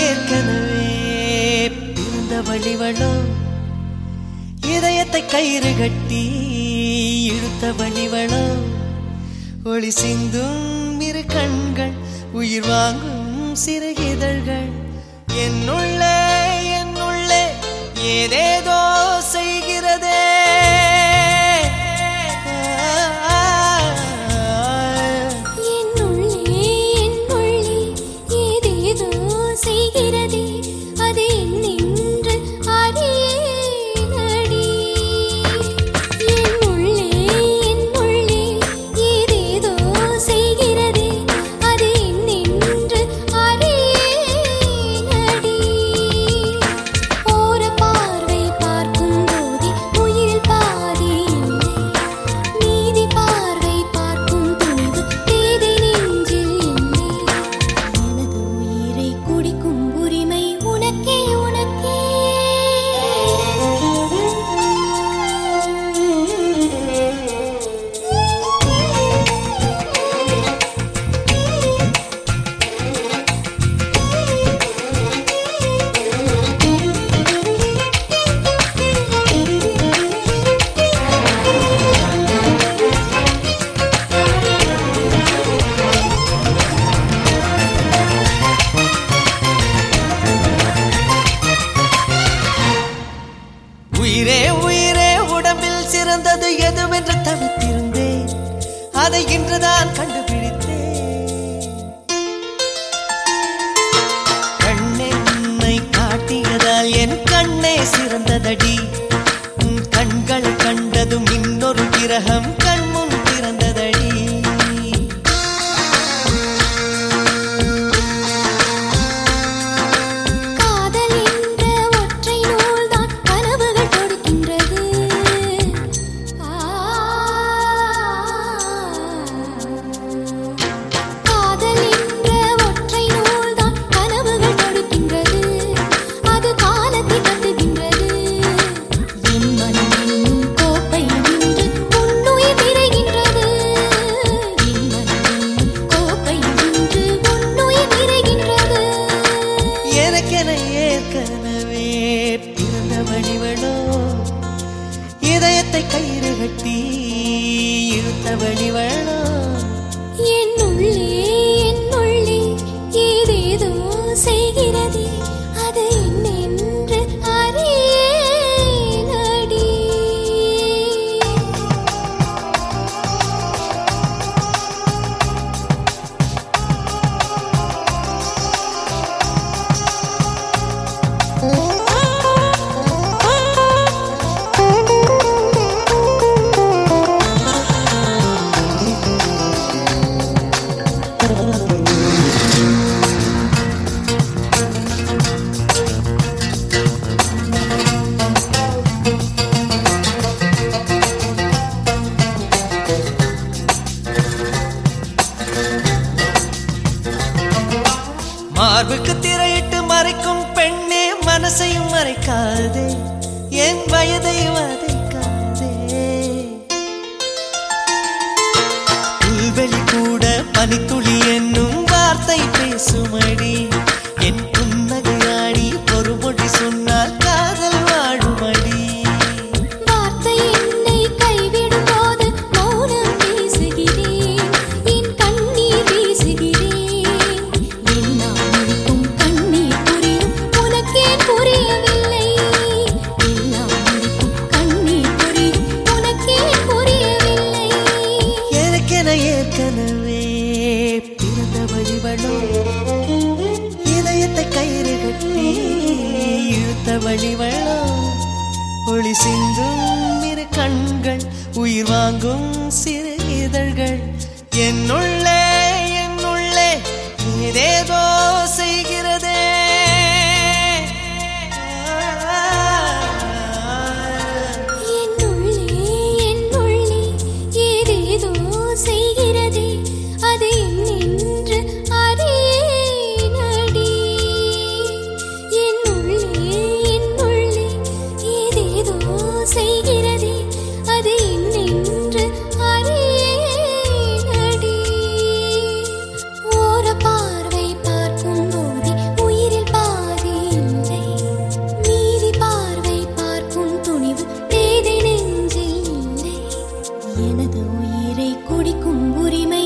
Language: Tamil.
ஏற்கனவே பிறந்த வழிவளோ இதயத்தை கயிறு கட்டி இழுத்த வழிவளோ ஒளி சிந்தும் இரு கண்கள் உயிர் வாங்கும் சிறு இதழ்கள் என்னுள்ள சிறந்தது எதுவென்று தவித்திருந்தேன். அதை இன்றுதான் கண்டுபிடி மார்புக்கு திரையிட்டு மறைக்கும் பெண்ணே மனசையும் மறைக்காதே. என் வயதை வதைக்காதே. புல்வெளி கூட பனித்துளி என்னும் வார்த்தை பேசுமடி. இவளும் இதயத்தை கயிறு கட்டி இழுத்த வழிவளம் ஒளி சிந்தும் இரு கண்கள் உயிர் வாங்கும் சிறு இதழ்கள். என்னுள்ளே என்னுள்ளே ஏதேதோ அது இன்னென்று அறியடி ஓர பார்வை பார்க்கும் போதே உயிரில் பாதி இல்லை. பார்வை பார்க்கும் துணிவு தேதை நெஞ்சில் எனது உயிரை குடிக்கும் உரிமை